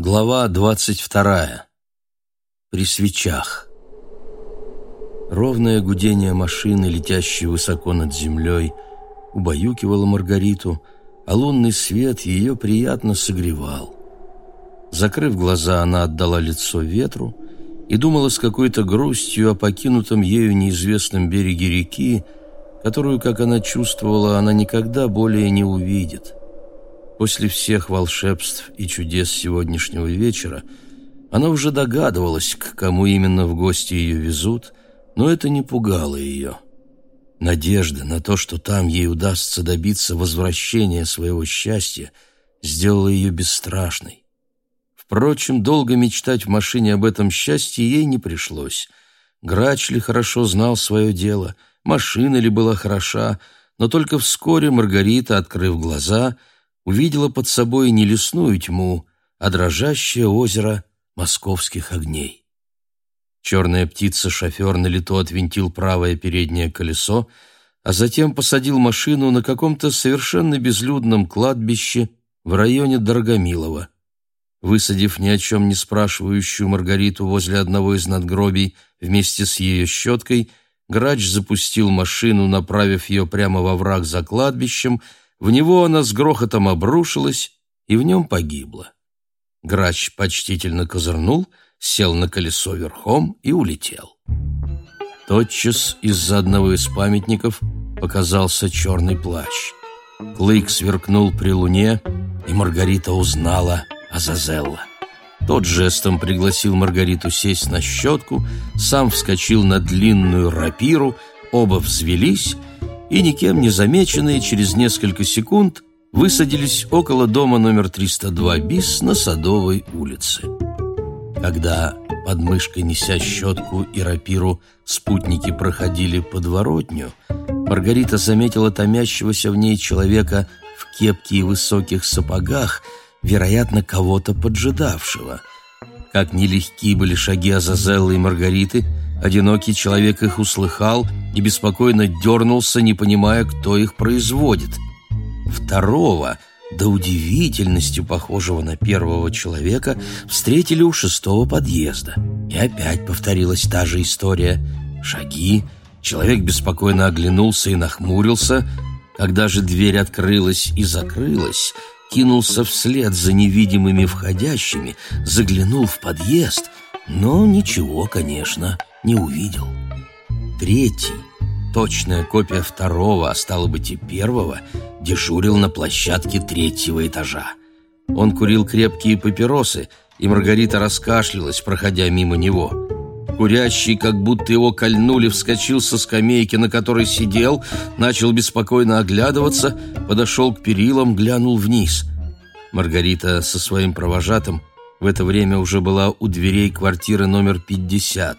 Глава двадцать вторая. При свечах. Ровное гудение машины, летящей высоко над землей, убаюкивало Маргариту, а лунный свет ее приятно согревал. Закрыв глаза, она отдала лицо ветру и думала с какой-то грустью о покинутом ею неизвестном береге реки, которую, как она чувствовала, она никогда более не увидит. После всех волшебств и чудес сегодняшнего вечера она уже догадывалась, к кому именно в гости ее везут, но это не пугало ее. Надежда на то, что там ей удастся добиться возвращения своего счастья, сделала ее бесстрашной. Впрочем, долго мечтать в машине об этом счастье ей не пришлось. Грач ли хорошо знал свое дело, машина ли была хороша, но только вскоре Маргарита, открыв глаза, — увидела под собой не лесную тьму, а дрожащее озеро московских огней. Черная птица-шофер на лету отвинтил правое переднее колесо, а затем посадил машину на каком-то совершенно безлюдном кладбище в районе Дорогомилова. Высадив ни о чем не спрашивающую Маргариту возле одного из надгробий вместе с ее щеткой, грач запустил машину, направив ее прямо во враг за кладбищем, в него она с грохотом обрушилась и в нем погибла. Грач почтительно козырнул, сел на колесо верхом и улетел. Тотчас из-за одного из памятников показался черный плащ. Клык сверкнул при луне, и Маргарита узнала Азазелла. Тот жестом пригласил Маргариту сесть на щетку, сам вскочил на длинную рапиру, оба взвелись — и, никем не замеченные, через несколько секунд высадились около дома номер 302 БИС на Садовой улице. Когда под мышкой, неся щетку и рапиру, спутники проходили подворотню, Маргарита заметила томящегося в ней человека в кепке и высоких сапогах, вероятно, кого-то поджидавшего. Как нелегки были шаги Азазеллы и Маргариты, одинокий человек их услыхал и беспокойно дернулся, не понимая, кто их производит. Второго, до удивительности похожего на первого человека, встретили у шестого подъезда. И опять повторилась та же история. Шаги, человек беспокойно оглянулся и нахмурился. Когда же дверь открылась и закрылась, кинулся вслед за невидимыми входящими, заглянул в подъезд, но ничего, конечно, не увидел. Третий, точная копия второго, а стало быть и первого, дежурил на площадке третьего этажа. Он курил крепкие папиросы, и Маргарита раскашлялась, проходя мимо него. Курящий, как будто его кольнули, вскочил со скамейки, на которой сидел, начал беспокойно оглядываться, подошел к перилам, глянул вниз. Маргарита со своим провожатым в это время уже была у дверей квартиры номер 50.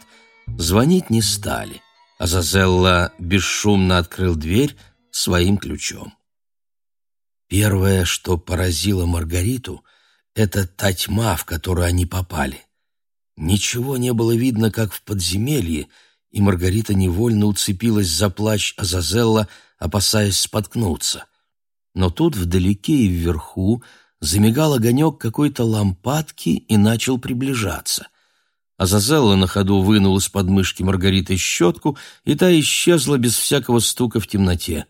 Звонить не стали. Азазелла бесшумно открыл дверь своим ключом. Первое, что поразило Маргариту, это та тьма, в которую они попали. Ничего не было видно, как в подземелье, и Маргарита невольно уцепилась за плащ Азазелла, опасаясь споткнуться. Но тут вдалеке и вверху замигал огонек какой-то лампадки и начал приближаться — Азазелла на ходу вынул из подмышки Маргариты щетку, и та исчезла без всякого стука в темноте.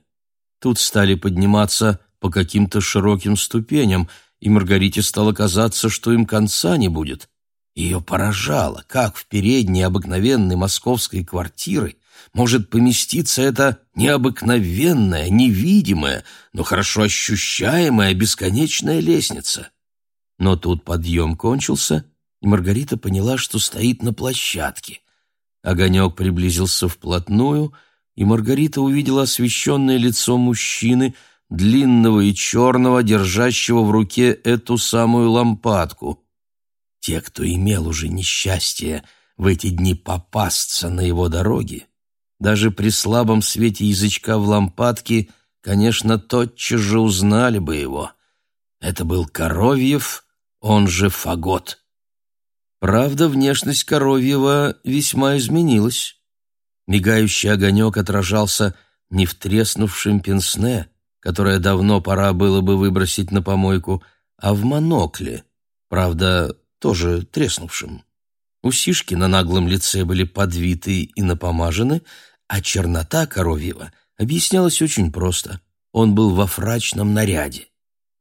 Тут стали подниматься по каким-то широким ступеням, и Маргарите стало казаться, что им конца не будет. Ее поражало, как в передней обыкновенной московской квартиры может поместиться эта необыкновенная, невидимая, но хорошо ощущаемая бесконечная лестница. Но тут подъем кончился — и Маргарита поняла, что стоит на площадке. Огонек приблизился вплотную, и Маргарита увидела освещенное лицо мужчины, длинного и черного, держащего в руке эту самую лампадку. Те, кто имел уже несчастье в эти дни попасться на его дороге, даже при слабом свете язычка в лампадке, конечно, тотчас же узнали бы его. Это был Коровьев, он же Фагот. Правда, внешность Коровьева весьма изменилась. Мигающий огонек отражался не в треснувшем пенсне, которое давно пора было бы выбросить на помойку, а в монокле. правда, тоже треснувшим. Усишки на наглом лице были подвиты и напомажены, а чернота коровьего объяснялась очень просто. Он был во фрачном наряде.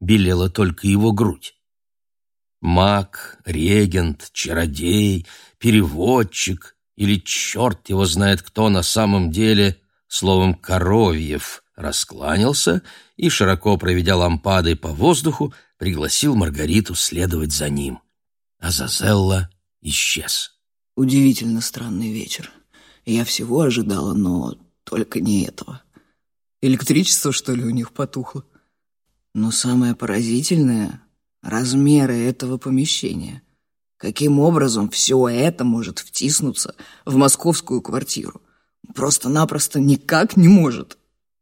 Белела только его грудь. Маг, регент, чародей, переводчик или черт его знает кто на самом деле, словом, Коровьев, раскланялся и, широко проведя лампадой по воздуху, пригласил Маргариту следовать за ним. Азазелла исчез. Удивительно странный вечер. Я всего ожидала, но только не этого. Электричество, что ли, у них потухло? Но самое поразительное — размеры этого помещения. Каким образом все это может втиснуться в московскую квартиру? Просто-напросто никак не может.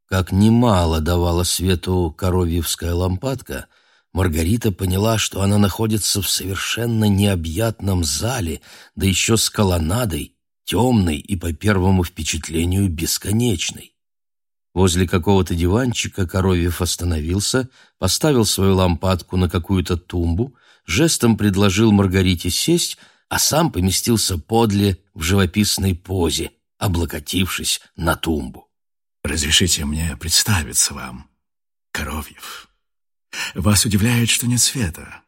Как немало давала свету коровьевская лампадка, Маргарита поняла, что она находится в совершенно необъятном зале, да еще с колоннадой, темной и, по первому впечатлению, бесконечной. Возле какого-то диванчика Коровьев остановился, поставил свою лампадку на какую-то тумбу, жестом предложил Маргарите сесть, а сам поместился подле в живописной позе, облокотившись на тумбу. «Разрешите мне представиться вам, Коровьев. Вас удивляет, что нет света.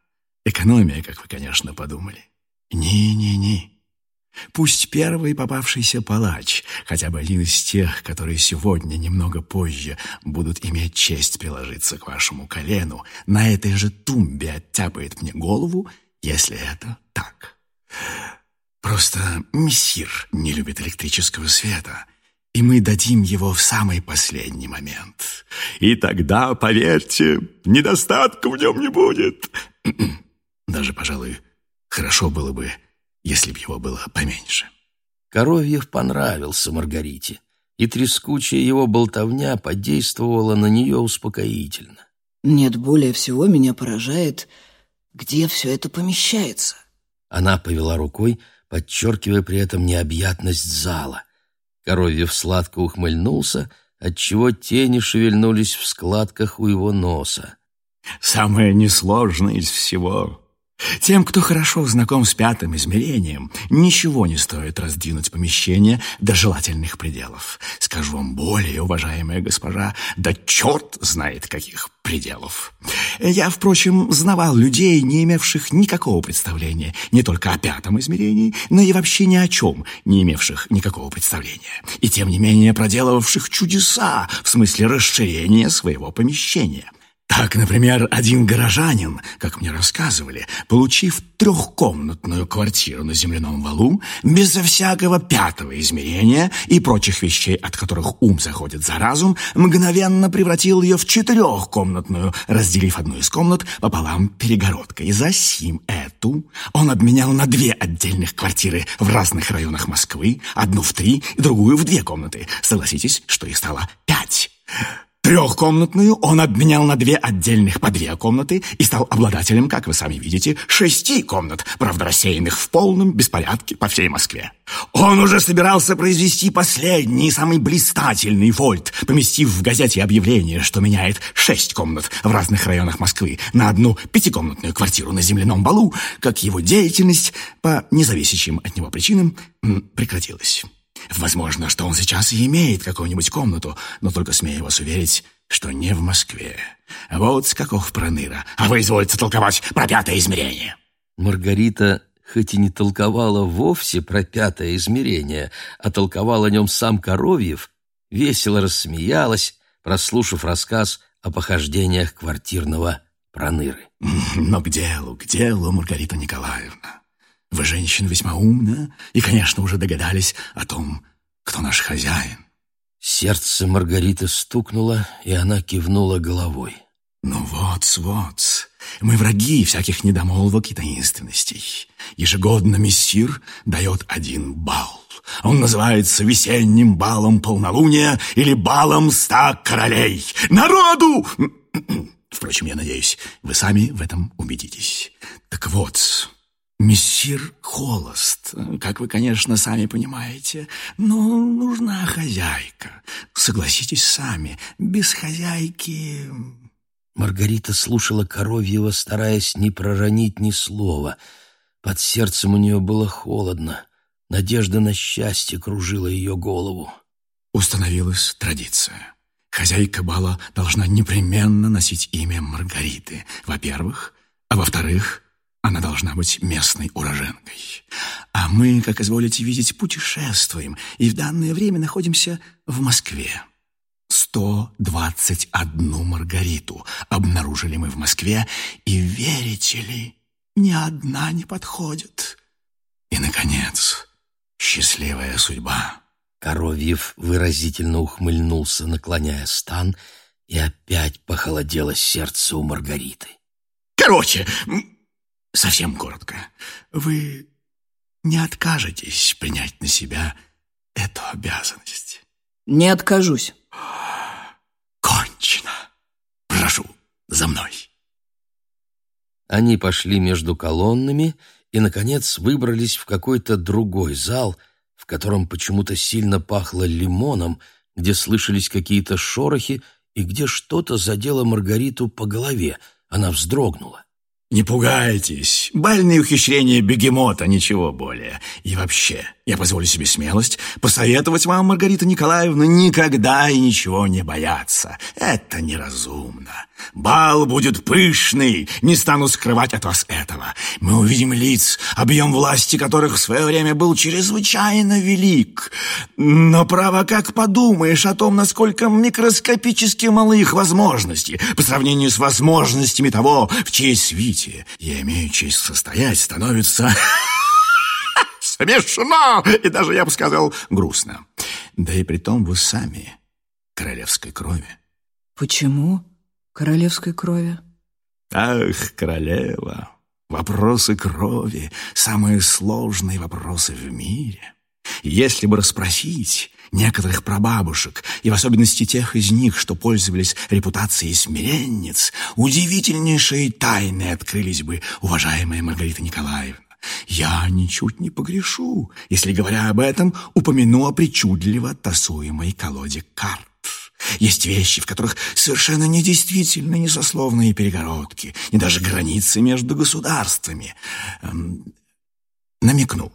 Экономия, как вы, конечно, подумали. Не-не-не. Пусть первый попавшийся палач, хотя бы один из тех, которые сегодня, немного позже, будут иметь честь приложиться к вашему колену, на этой же тумбе оттяпает мне голову, если это так. Просто мессир не любит электрического света, и мы дадим его в самый последний момент. И тогда, поверьте, недостатка в нем не будет. Даже, пожалуй, хорошо было бы если б его было поменьше. Коровьев понравился Маргарите, и трескучая его болтовня подействовала на нее успокоительно. Нет, более всего меня поражает, где все это помещается. Она повела рукой, подчеркивая при этом необъятность зала. Коровьев сладко ухмыльнулся, отчего тени шевельнулись в складках у его носа. «Самое несложное из всего тем, кто хорошо знаком с пятым измерением, ничего не стоит раздвинуть помещение до желательных пределов. Скажу вам более, уважаемая госпожа, да черт знает каких пределов. Я, впрочем, знавал людей, не имевших никакого представления не только о пятом измерении, но и вообще ни о чем, не имевших никакого представления, и тем не менее проделывавших чудеса в смысле расширения своего помещения. Так, например, один горожанин, как мне рассказывали, получив трехкомнатную квартиру на земляном валу, безо всякого пятого измерения и прочих вещей, от которых ум заходит за разум, мгновенно превратил ее в четырехкомнатную, разделив одну из комнат пополам перегородкой. За сим эту он обменял на две отдельных квартиры в разных районах Москвы, одну в три другую в две комнаты. Согласитесь, что их стало пять. Трехкомнатную он обменял на две отдельных по две комнаты и стал обладателем, как вы сами видите, шести комнат, правда рассеянных в полном беспорядке по всей Москве. Он уже собирался произвести последний, самый блистательный вольт, поместив в газете объявление, что меняет шесть комнат в разных районах Москвы на одну пятикомнатную квартиру на земляном балу, как его деятельность по независящим от него причинам прекратилась. Возможно, что он сейчас и имеет какую-нибудь комнату, но только смею вас уверить, что не в Москве. Вот каков проныра. А вы изволите толковать про пятое измерение. Маргарита хоть и не толковала вовсе про пятое измерение, а толковал о нем сам Коровьев, весело рассмеялась, прослушав рассказ о похождениях квартирного проныры. Но к делу, к делу, Маргарита Николаевна. Вы женщина весьма умная и, конечно, уже догадались о том, кто наш хозяин. Сердце Маргариты стукнуло, и она кивнула головой. «Ну вот, вот, мы враги всяких недомолвок и таинственностей. Ежегодно мессир дает один бал. Он называется весенним балом полнолуния или балом ста королей. Народу!» Впрочем, я надеюсь, вы сами в этом убедитесь. Так вот, Мессир холост, как вы, конечно, сами понимаете, но нужна хозяйка. Согласитесь сами, без хозяйки... Маргарита слушала Коровьева, стараясь не проронить ни слова. Под сердцем у нее было холодно. Надежда на счастье кружила ее голову. Установилась традиция. Хозяйка бала должна непременно носить имя Маргариты. Во-первых, а во-вторых, она должна быть местной уроженкой. А мы, как изволите видеть, путешествуем и в данное время находимся в Москве. 121 Маргариту обнаружили мы в Москве, и, верите ли, ни одна не подходит. И, наконец, счастливая судьба. Коровьев выразительно ухмыльнулся, наклоняя стан, и опять похолодело сердце у Маргариты. Короче, совсем коротко, вы не откажетесь принять на себя эту обязанность? Не откажусь. Кончено. Прошу, за мной. Они пошли между колоннами и, наконец, выбрались в какой-то другой зал, в котором почему-то сильно пахло лимоном, где слышались какие-то шорохи и где что-то задело Маргариту по голове. Она вздрогнула. Не пугайтесь. Бальные ухищрения бегемота, ничего более. И вообще, я позволю себе смелость посоветовать вам, Маргарита Николаевна, никогда и ничего не бояться. Это неразумно. Бал будет пышный, не стану скрывать от вас этого. Мы увидим лиц, объем власти которых в свое время был чрезвычайно велик. Но, право, как подумаешь о том, насколько микроскопически малы их возможности по сравнению с возможностями того, в чьей свите я имею честь состоять, становится... смешно и даже, я бы сказал, грустно. Да и при том вы сами королевской крови. Почему королевской крови? Ах, королева, вопросы крови — самые сложные вопросы в мире. Если бы расспросить некоторых прабабушек, и в особенности тех из них, что пользовались репутацией смиренниц, удивительнейшие тайны открылись бы, уважаемая Маргарита Николаевна. Я ничуть не погрешу, если, говоря об этом, упомяну о причудливо тасуемой колоде карт. Есть вещи, в которых совершенно недействительны ни сословные перегородки, ни даже границы между государствами. Эм, намекну.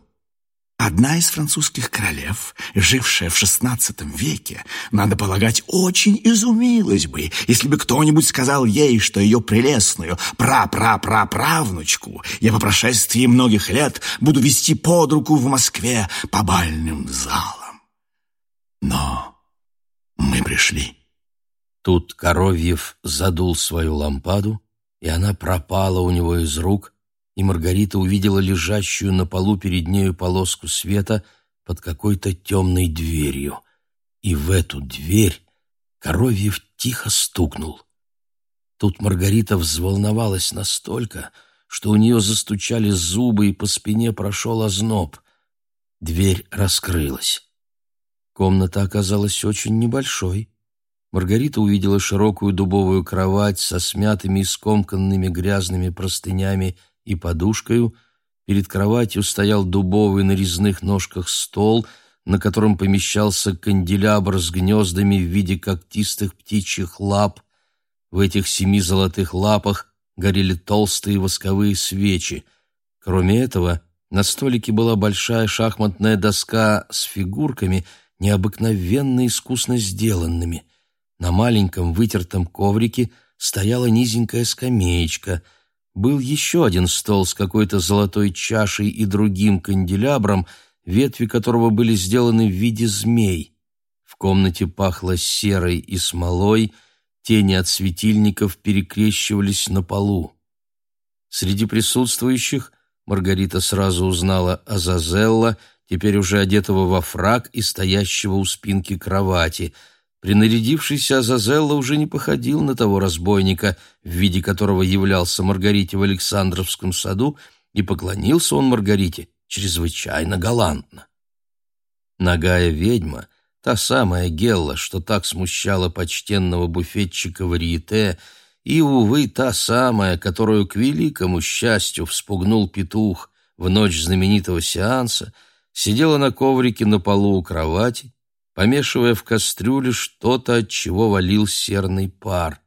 Одна из французских королев, жившая в XVI веке, надо полагать, очень изумилась бы, если бы кто-нибудь сказал ей, что ее прелестную пра-пра-пра-правнучку я по прошествии многих лет буду вести под руку в Москве по бальным залам. Но мы пришли. Тут Коровьев задул свою лампаду, и она пропала у него из рук, и Маргарита увидела лежащую на полу перед нею полоску света под какой-то темной дверью. И в эту дверь Коровьев тихо стукнул. Тут Маргарита взволновалась настолько, что у нее застучали зубы и по спине прошел озноб. Дверь раскрылась. Комната оказалась очень небольшой. Маргарита увидела широкую дубовую кровать со смятыми и скомканными грязными простынями и подушкою. Перед кроватью стоял дубовый на резных ножках стол, на котором помещался канделябр с гнездами в виде когтистых птичьих лап. В этих семи золотых лапах горели толстые восковые свечи. Кроме этого, на столике была большая шахматная доска с фигурками, необыкновенно искусно сделанными. На маленьком вытертом коврике стояла низенькая скамеечка — был еще один стол с какой-то золотой чашей и другим канделябром, ветви которого были сделаны в виде змей. В комнате пахло серой и смолой, тени от светильников перекрещивались на полу. Среди присутствующих Маргарита сразу узнала Азазелла, теперь уже одетого во фрак и стоящего у спинки кровати — Принарядившийся Азазелла уже не походил на того разбойника, в виде которого являлся Маргарите в Александровском саду, и поклонился он Маргарите чрезвычайно галантно. Нагая ведьма, та самая Гелла, что так смущала почтенного буфетчика Варьете, и, увы, та самая, которую к великому счастью вспугнул петух в ночь знаменитого сеанса, сидела на коврике на полу у кровати помешивая в кастрюле что-то, от чего валил серный пар.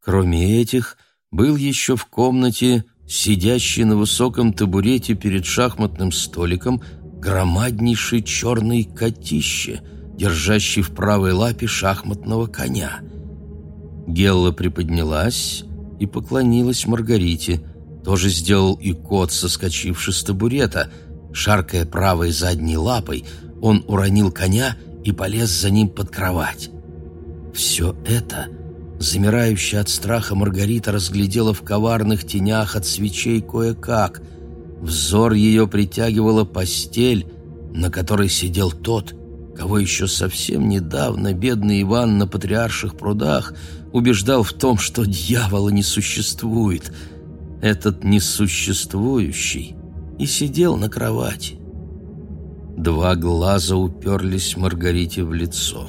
Кроме этих, был еще в комнате сидящий на высоком табурете перед шахматным столиком громаднейший черный котище, держащий в правой лапе шахматного коня. Гелла приподнялась и поклонилась Маргарите. Тоже сделал и кот, соскочивший с табурета. Шаркая правой задней лапой, он уронил коня и полез за ним под кровать. Все это, замирающая от страха, Маргарита разглядела в коварных тенях от свечей кое-как. Взор ее притягивала постель, на которой сидел тот, кого еще совсем недавно бедный Иван на Патриарших прудах убеждал в том, что дьявола не существует. Этот несуществующий и сидел на кровати. Два глаза уперлись Маргарите в лицо.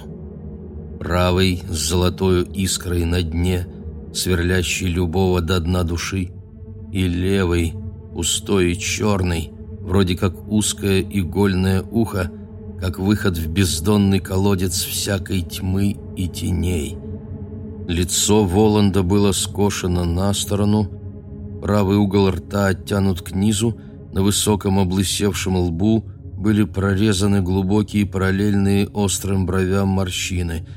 Правый с золотой искрой на дне, сверлящий любого до дна души, и левый, пустой и черный, вроде как узкое игольное ухо, как выход в бездонный колодец всякой тьмы и теней. Лицо Воланда было скошено на сторону, правый угол рта оттянут к низу, на высоком облысевшем лбу были прорезаны глубокие параллельные острым бровям морщины.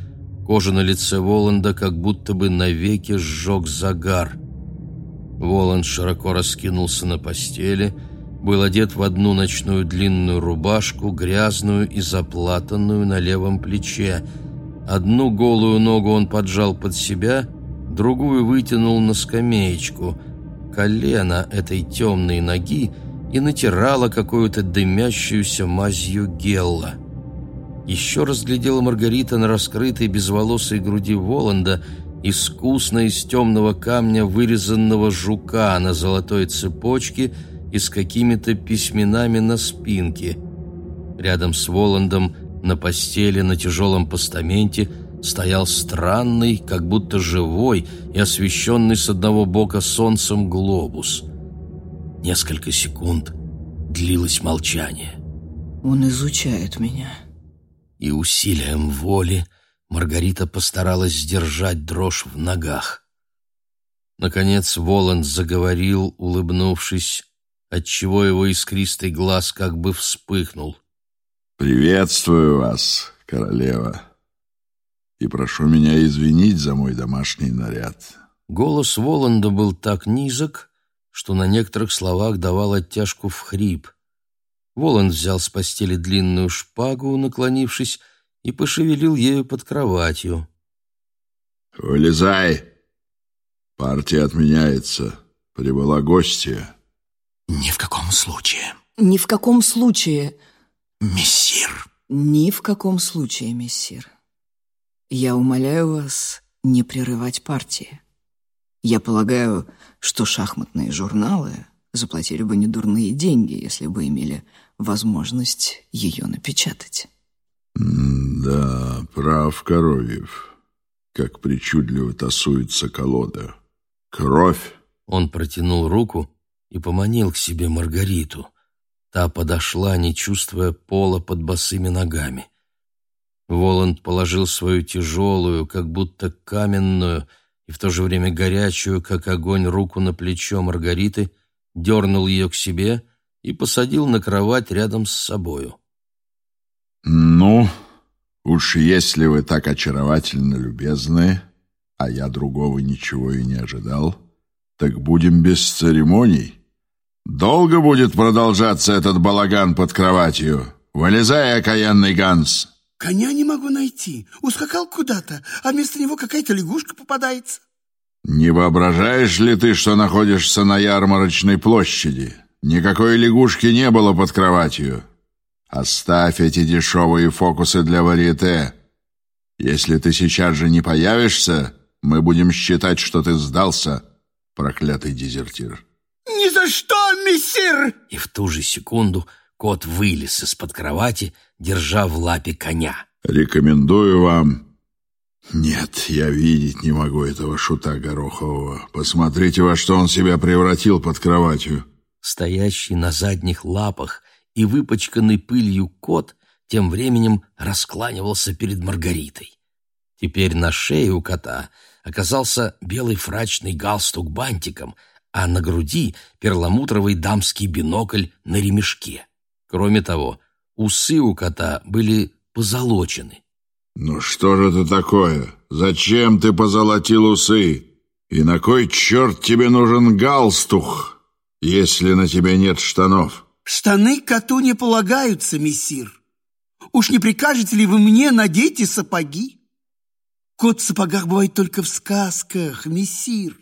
Кожа на лице Воланда как будто бы навеки сжег загар. Воланд широко раскинулся на постели, был одет в одну ночную длинную рубашку, грязную и заплатанную на левом плече – Одну голую ногу он поджал под себя, другую вытянул на скамеечку. Колено этой темной ноги и натирало какую-то дымящуюся мазью гелла. Еще разглядела Маргарита на раскрытой безволосой груди Воланда искусно из темного камня вырезанного жука на золотой цепочке и с какими-то письменами на спинке. Рядом с Воландом – на постели на тяжелом постаменте стоял странный, как будто живой и освещенный с одного бока солнцем глобус. Несколько секунд длилось молчание. «Он изучает меня». И усилием воли Маргарита постаралась сдержать дрожь в ногах. Наконец Воланд заговорил, улыбнувшись, отчего его искристый глаз как бы вспыхнул — «Приветствую вас, королева, и прошу меня извинить за мой домашний наряд». Голос Воланда был так низок, что на некоторых словах давал оттяжку в хрип. Воланд взял с постели длинную шпагу, наклонившись, и пошевелил ею под кроватью. «Вылезай! Партия отменяется. Прибыла гостья». «Ни в каком случае». «Ни в каком случае!» «Мессир!» «Ни в каком случае, мессир. Я умоляю вас не прерывать партии. Я полагаю, что шахматные журналы заплатили бы недурные деньги, если бы имели возможность ее напечатать». «Да, прав Коровьев. Как причудливо тасуется колода. Кровь!» Он протянул руку и поманил к себе Маргариту — Та подошла, не чувствуя пола под босыми ногами. Воланд положил свою тяжелую, как будто каменную, и в то же время горячую, как огонь, руку на плечо Маргариты, дернул ее к себе и посадил на кровать рядом с собою. «Ну, уж если вы так очаровательно любезны, а я другого ничего и не ожидал, так будем без церемоний». Долго будет продолжаться этот балаган под кроватью? Вылезай, окаянный Ганс. Коня не могу найти. Ускакал куда-то, а вместо него какая-то лягушка попадается. Не воображаешь ли ты, что находишься на ярмарочной площади? Никакой лягушки не было под кроватью. Оставь эти дешевые фокусы для варьете. Если ты сейчас же не появишься, мы будем считать, что ты сдался, проклятый дезертир. «Ни за что, мессир!» И в ту же секунду кот вылез из-под кровати, держа в лапе коня. «Рекомендую вам...» «Нет, я видеть не могу этого шута Горохового. Посмотрите, во что он себя превратил под кроватью». Стоящий на задних лапах и выпачканный пылью кот тем временем раскланивался перед Маргаритой. Теперь на шее у кота оказался белый фрачный галстук бантиком, а на груди перламутровый дамский бинокль на ремешке. Кроме того, усы у кота были позолочены. «Ну что же это такое? Зачем ты позолотил усы? И на кой черт тебе нужен галстух, если на тебе нет штанов?» Штаны коту не полагаются, мессир. Уж не прикажете ли вы мне надеть и сапоги? Кот в сапогах бывает только в сказках, мессир.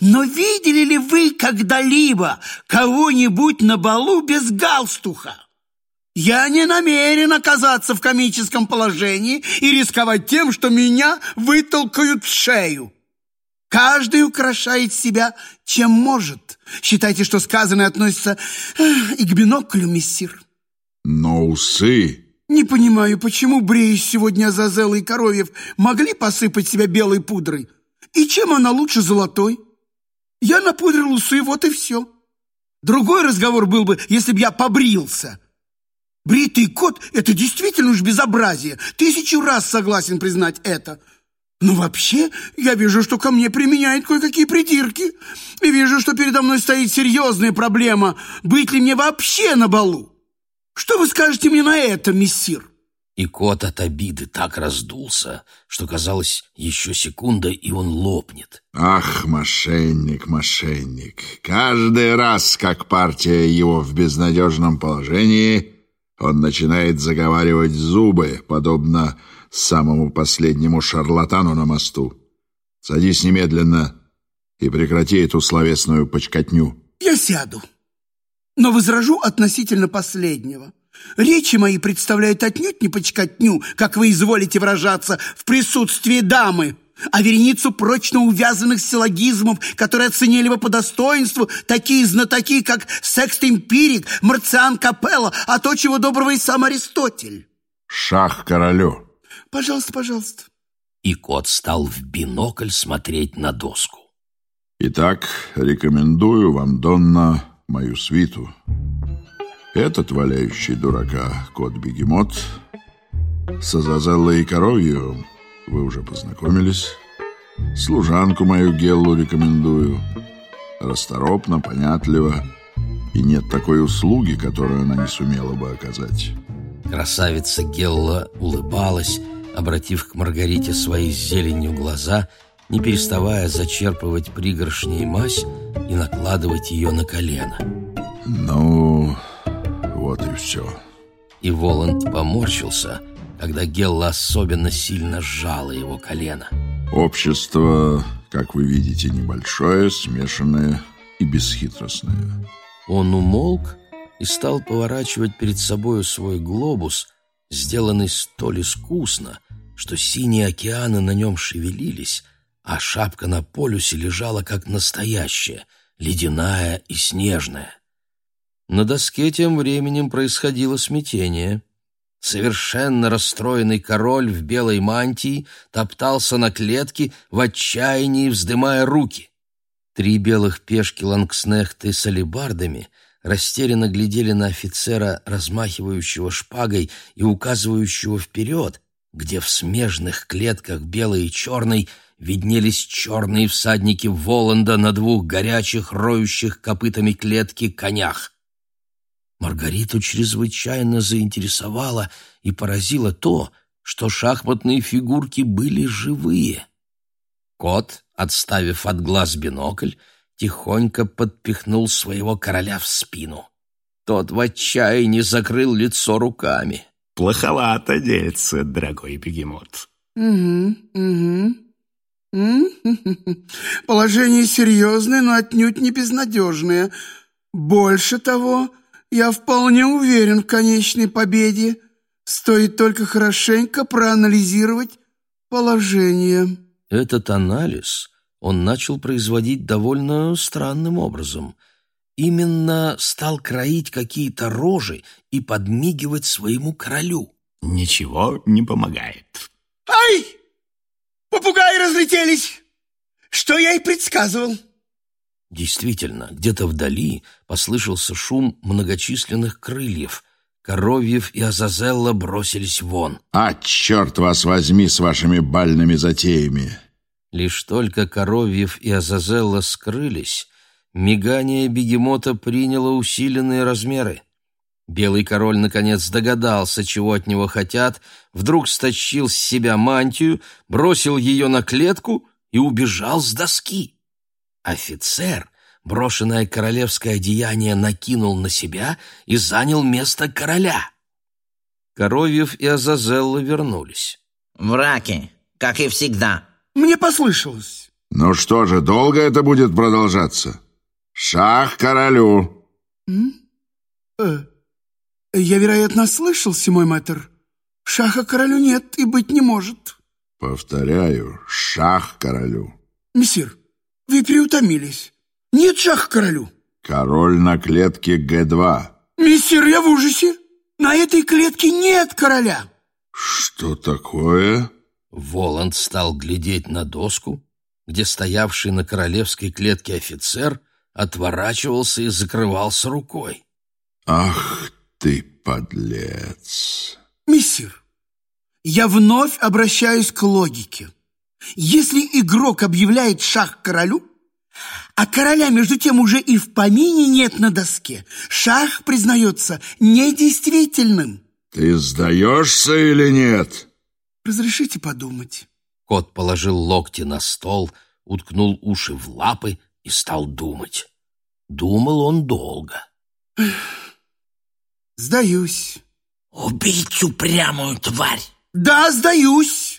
Но видели ли вы когда-либо кого-нибудь на балу без галстуха? Я не намерен оказаться в комическом положении и рисковать тем, что меня вытолкают в шею. Каждый украшает себя, чем может. Считайте, что сказанное относится и к биноклю, мессир. Но усы... Не понимаю, почему Бреys сегодня Азазелла и Коровьев могли посыпать себя белой пудрой? И чем она лучше золотой? Я напудрил усы, вот и все. Другой разговор был бы, если бы я побрился. Бритый кот — это действительно уж безобразие. Тысячу раз согласен признать это. Но вообще, я вижу, что ко мне применяют кое-какие придирки. И вижу, что передо мной стоит серьезная проблема, быть ли мне вообще на балу. Что вы скажете мне на это, мессир? И кот от обиды так раздулся, что казалось, еще секунда, и он лопнет. Ах, мошенник, мошенник. Каждый раз, как партия его в безнадежном положении, он начинает заговаривать зубы, подобно самому последнему шарлатану на мосту. Садись немедленно и прекрати эту словесную почкотню. Я сяду, но возражу относительно последнего. Речи мои представляют отнюдь не почкотню, как вы изволите выражаться, в присутствии дамы, а вереницу прочно увязанных силлогизмов, которые оценили бы по достоинству такие знатоки, как Секст-Эмпирик, Марциан Капелла, а то, чего доброго и сам Аристотель. Шах королю. Пожалуйста, пожалуйста. И кот стал в бинокль смотреть на доску. Итак, рекомендую вам, Донна, мою свиту. Этот валяющий дурака кот-бегемот с Азазеллой и коровью вы уже познакомились. Служанку мою Геллу рекомендую. Расторопно, понятливо. И нет такой услуги, которую она не сумела бы оказать. Красавица Гелла улыбалась, обратив к Маргарите свои зеленью глаза, не переставая зачерпывать пригоршней мазь и накладывать ее на колено. Ну, вот и все. И Воланд поморщился, когда Гелла особенно сильно сжала его колено. Общество, как вы видите, небольшое, смешанное и бесхитростное. Он умолк и стал поворачивать перед собою свой глобус, сделанный столь искусно, что синие океаны на нем шевелились, а шапка на полюсе лежала как настоящая, ледяная и снежная. На доске тем временем происходило смятение. Совершенно расстроенный король в белой мантии топтался на клетке в отчаянии, вздымая руки. Три белых пешки лангснехты с алебардами растерянно глядели на офицера, размахивающего шпагой и указывающего вперед, где в смежных клетках белой и черной виднелись черные всадники Воланда на двух горячих, роющих копытами клетки конях. Маргариту чрезвычайно заинтересовало и поразило то, что шахматные фигурки были живые. Кот, отставив от глаз бинокль, тихонько подпихнул своего короля в спину. Тот в отчаянии закрыл лицо руками. Плоховато дельце, дорогой бегемот. Угу, угу. Положение серьезное, но отнюдь не безнадежное. Больше того, я вполне уверен в конечной победе. Стоит только хорошенько проанализировать положение. Этот анализ он начал производить довольно странным образом. Именно стал кроить какие-то рожи и подмигивать своему королю. Ничего не помогает. Ай! Попугаи разлетелись! Что я и предсказывал. Действительно, где-то вдали послышался шум многочисленных крыльев. Коровьев и Азазелла бросились вон. «А, черт вас возьми с вашими бальными затеями!» Лишь только Коровьев и Азазелла скрылись, мигание бегемота приняло усиленные размеры. Белый король наконец догадался, чего от него хотят, вдруг стащил с себя мантию, бросил ее на клетку и убежал с доски. Офицер, брошенное королевское одеяние, накинул на себя и занял место короля. Коровьев и Азазелла вернулись. Враки, как и всегда. Мне послышалось. «Ну что же, долго это будет продолжаться? Шах королю!» М? Э, я, вероятно, слышался, мой мэтр. Шаха королю нет и быть не может. «Повторяю, шах королю!» Мессир, вы переутомились. Нет шаха королю. «Король на клетке Г2». Мессир, я в ужасе. На этой клетке нет короля. «Что такое?» Воланд стал глядеть на доску, где стоявший на королевской клетке офицер отворачивался и закрывался рукой. «Ах ты, подлец!» Мессир, я вновь обращаюсь к логике. Если игрок объявляет шах королю, а короля, между тем, уже и в помине нет на доске, шах признается недействительным. «Ты сдаешься или нет?» Разрешите подумать. Кот положил локти на стол, уткнул уши в лапы и стал думать. Думал он долго. Сдаюсь. Убить упрямую тварь. Да, сдаюсь.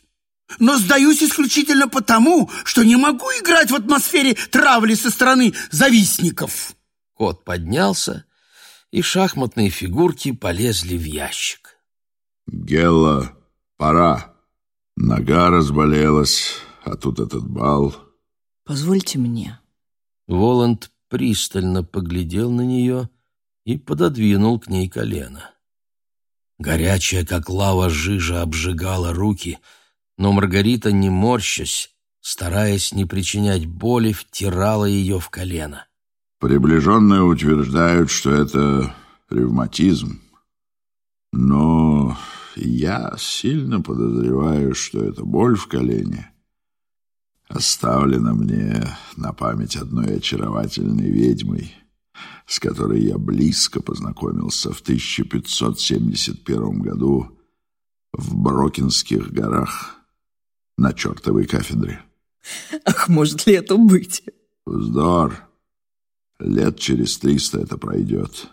Но сдаюсь исключительно потому, что не могу играть в атмосфере травли со стороны завистников. Кот поднялся, и шахматные фигурки полезли в ящик. «Гелла, пора. Нога разболелась, а тут этот бал». Позвольте мне. Воланд пристально поглядел на нее и пододвинул к ней колено. Горячая, как лава, жижа обжигала руки, но Маргарита, не морщась, стараясь не причинять боли, втирала ее в колено. Приближенные утверждают, что это ревматизм. Но я сильно подозреваю, что эта боль в колене оставлена мне на память одной очаровательной ведьмой, с которой я близко познакомился в 1571 году в Брокинских горах на чертовой кафедре. Ах, может ли это быть? Вздор. Лет через триста это пройдет.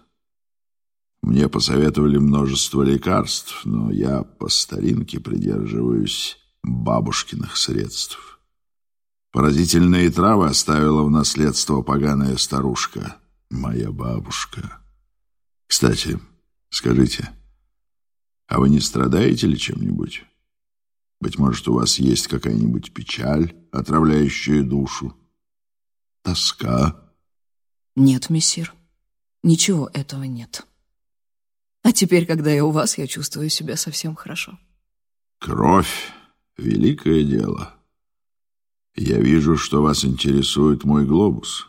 Мне посоветовали множество лекарств, но я по старинке придерживаюсь бабушкиных средств. Поразительные травы оставила в наследство поганая старушка, моя бабушка. Кстати, скажите, а вы не страдаете ли чем-нибудь? Быть может, у вас есть какая-нибудь печаль, отравляющая душу? Тоска? Нет, мессир. Ничего этого нет. А теперь, когда я у вас, я чувствую себя совсем хорошо. Кровь — великое дело. Я вижу, что вас интересует мой глобус.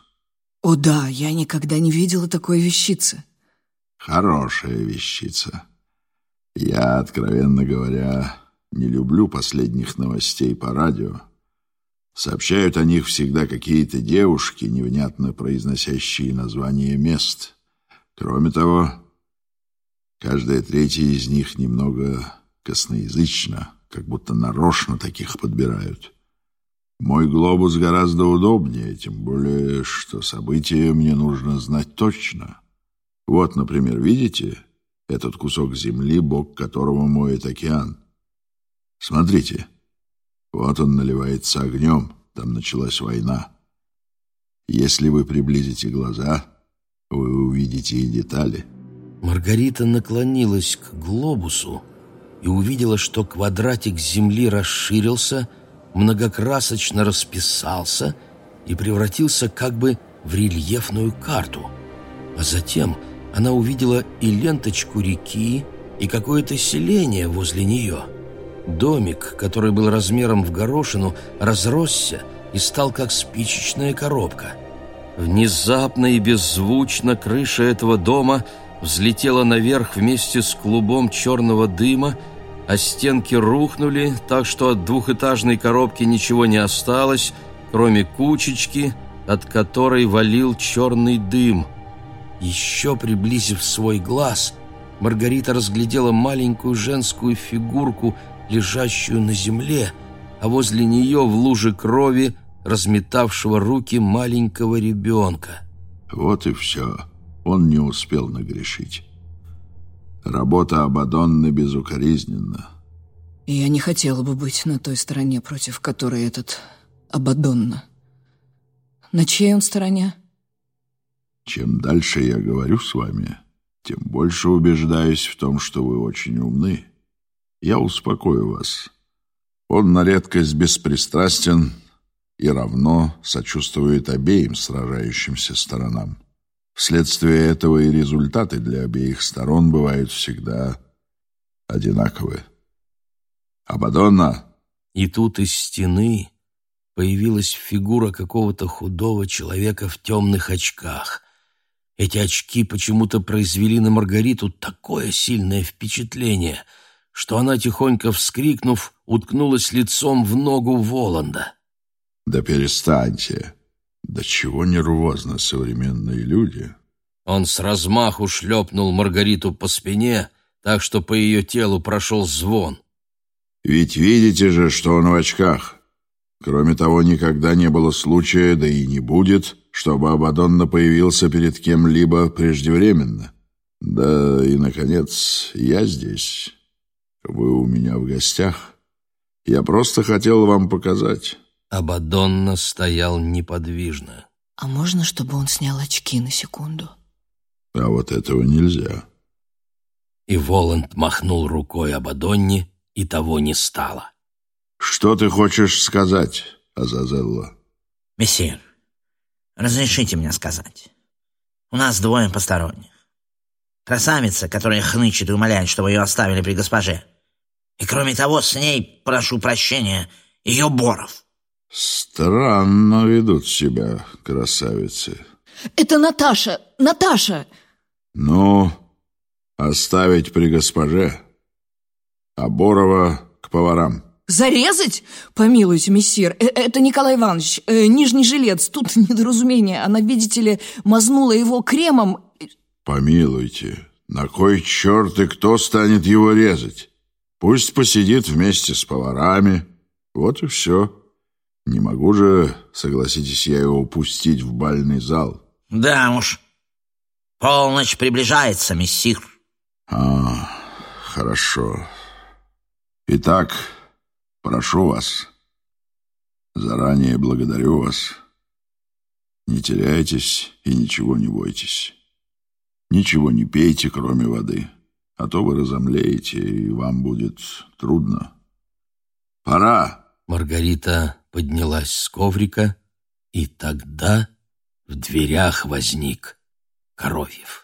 О да, я никогда не видела такой вещицы. Хорошая вещица. Я, откровенно говоря, не люблю последних новостей по радио. Сообщают о них всегда какие-то девушки, невнятно произносящие названия мест. Кроме того, каждая третья из них немного косноязычна, как будто нарочно таких подбирают. Мой глобус гораздо удобнее, тем более, что события мне нужно знать точно. Вот, например, видите этот кусок земли, бок которого моет океан? Смотрите, вот он наливается огнем, там началась война. Если вы приблизите глаза, вы увидите и детали. Маргарита наклонилась к глобусу и увидела, что квадратик земли расширился, многокрасочно расписался и превратился как бы в рельефную карту. А затем она увидела и ленточку реки, и какое-то селение возле нее. Домик, который был размером в горошину, разросся и стал как спичечная коробка. Внезапно и беззвучно крыша этого дома взлетела наверх вместе с клубом черного дыма, а стенки рухнули, так что от двухэтажной коробки ничего не осталось, кроме кучечки, от которой валил черный дым. Еще приблизив свой глаз, Маргарита разглядела маленькую женскую фигурку, лежащую на земле, а возле нее в луже крови разметавшего руки маленького ребенка. Вот и все. Он не успел нагрешить. Работа Абадонны безукоризненна. Я не хотела бы быть на той стороне, против которой этот Абадонна. На чьей он стороне? Чем дальше я говорю с вами, тем больше убеждаюсь в том, что вы очень умны. Я успокою вас. Он на редкость беспристрастен и равно сочувствует обеим сражающимся сторонам. Вследствие этого и результаты для обеих сторон бывают всегда одинаковы. Абадонна! И тут из стены появилась фигура какого-то худого человека в темных очках. Эти очки почему-то произвели на Маргариту такое сильное впечатление, что она, тихонько вскрикнув, уткнулась лицом в ногу Воланда. «Да перестаньте!» Да чего нервозно современные люди. Он с размаху шлепнул Маргариту по спине, так что по ее телу прошел звон. Ведь видите же, что он в очках. Кроме того, никогда не было случая, да и не будет, чтобы Абадонна появился перед кем-либо преждевременно. Да и, наконец, я здесь. Вы у меня в гостях. Я просто хотел вам показать. Абадонна стоял неподвижно. А можно, чтобы он снял очки на секунду? А вот этого нельзя. И Воланд махнул рукой Абадонне, и того не стало. Что ты хочешь сказать, Азазелла? Мессир, разрешите мне сказать. У нас двое посторонних. Красавица, которая хнычет и умоляет, чтобы ее оставили при госпоже. И кроме того, с ней, прошу прощения, ее Боров. Странно ведут себя красавицы. Это Наташа! Наташа! Ну, оставить при госпоже. А Борова к поварам. Зарезать? Помилуйте, мессир, э, это Николай Иванович, э, нижний жилец. Тут недоразумение. Она, видите ли, мазнула его кремом. Помилуйте, на кой черт и кто станет его резать? Пусть посидит вместе с поварами. Вот и все. Не могу же, согласитесь, я его упустить в бальный зал. Да уж. Полночь приближается, мессир. А, хорошо. Итак, прошу вас. Заранее благодарю вас. Не теряйтесь и ничего не бойтесь. Ничего не пейте, кроме воды, а то вы разомлеете, и вам будет трудно. Пора. Маргарита поднялась с коврика, и тогда в дверях возник Коровьев.